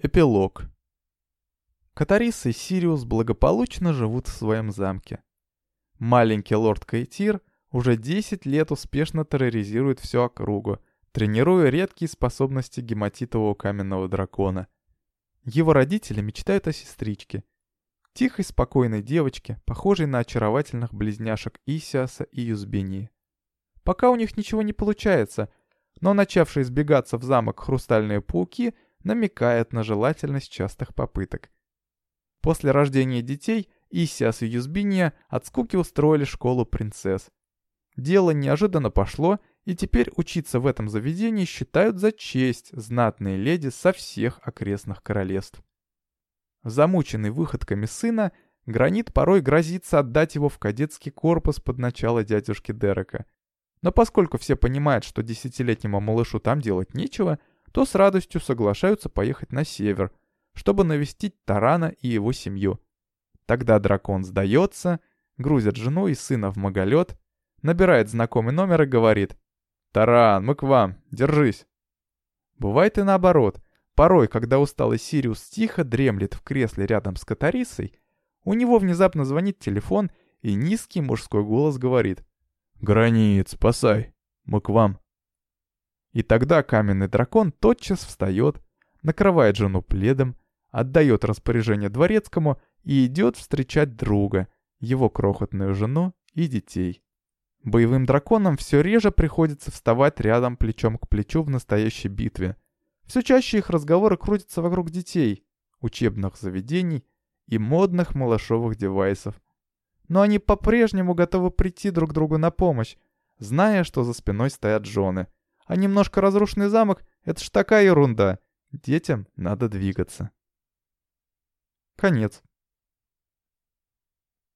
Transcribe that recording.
Эпилог. Катариса и Сириус благополучно живут в своем замке. Маленький лорд Кайтир уже 10 лет успешно терроризирует всю округу, тренируя редкие способности гематитового каменного дракона. Его родители мечтают о сестричке. Тихой, спокойной девочке, похожей на очаровательных близняшек Исиаса и Юзбении. Пока у них ничего не получается, но начавшие сбегаться в замок хрустальные пауки – намекает на желательность частых попыток. После рождения детей Исиас и Юзбиния от скуки устроили школу принцесс. Дело неожиданно пошло, и теперь учиться в этом заведении считают за честь знатные леди со всех окрестных королевств. Замученный выходками сына, Гранит порой грозится отдать его в кадетский корпус под начало дядюшки Дерека. Но поскольку все понимают, что десятилетнему малышу там делать нечего, то с радостью соглашаются поехать на север, чтобы навестить Тарана и его семью. Тогда дракон сдается, грузит жену и сына в маголет, набирает знакомый номер и говорит «Таран, мы к вам, держись». Бывает и наоборот. Порой, когда усталый Сириус тихо дремлет в кресле рядом с Катарисой, у него внезапно звонит телефон, и низкий мужской голос говорит «Границ, спасай, мы к вам». И тогда каменный дракон тотчас встает, накрывает жену пледом, отдает распоряжение дворецкому и идет встречать друга, его крохотную жену и детей. Боевым драконам все реже приходится вставать рядом плечом к плечу в настоящей битве. Все чаще их разговоры крутятся вокруг детей, учебных заведений и модных малышовых девайсов. Но они по-прежнему готовы прийти друг другу на помощь, зная, что за спиной стоят жены – а немножко разрушенный замок — это ж такая ерунда. Детям надо двигаться. Конец.